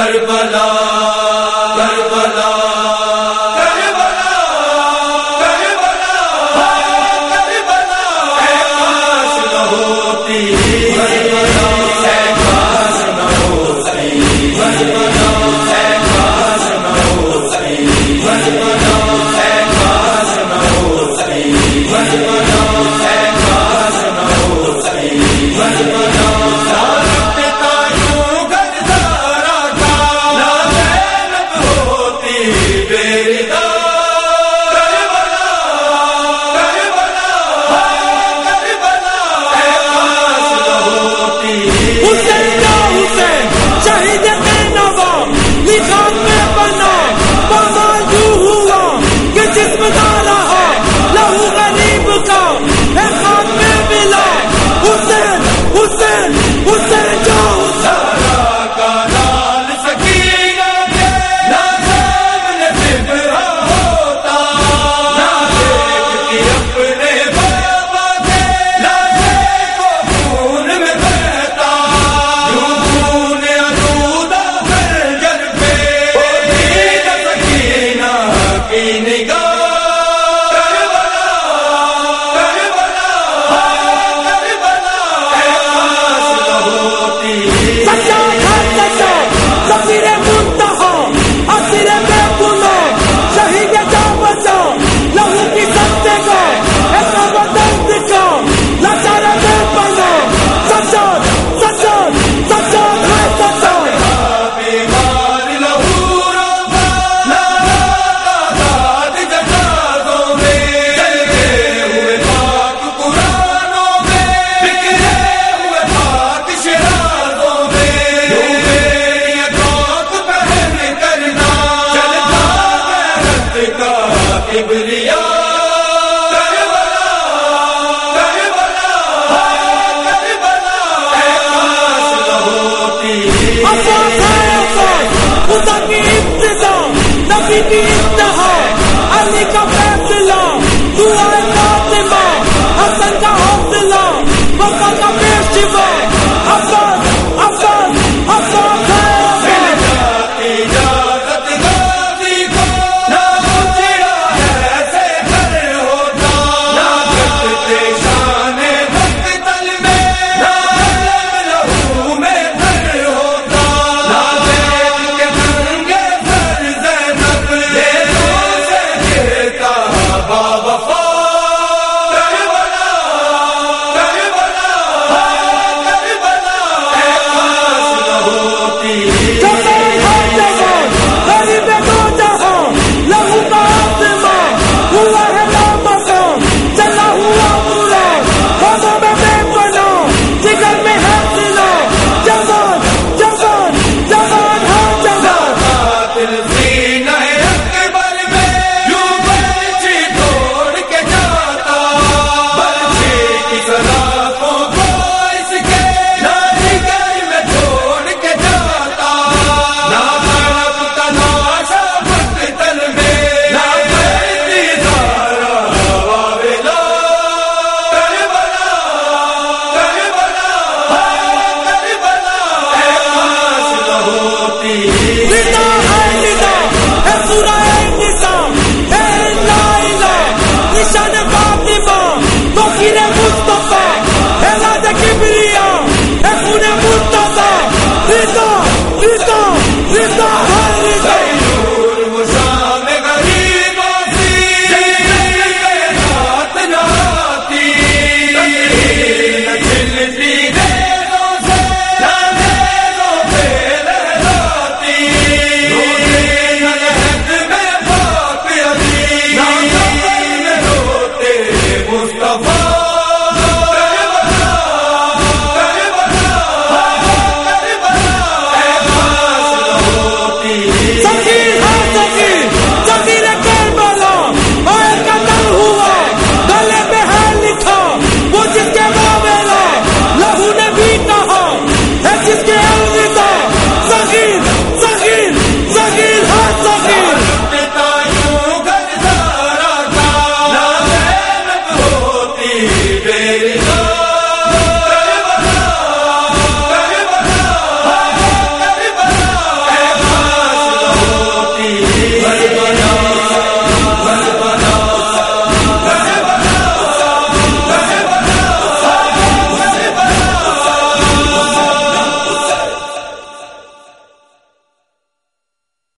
کربلا نہیں کی انتہا علی کا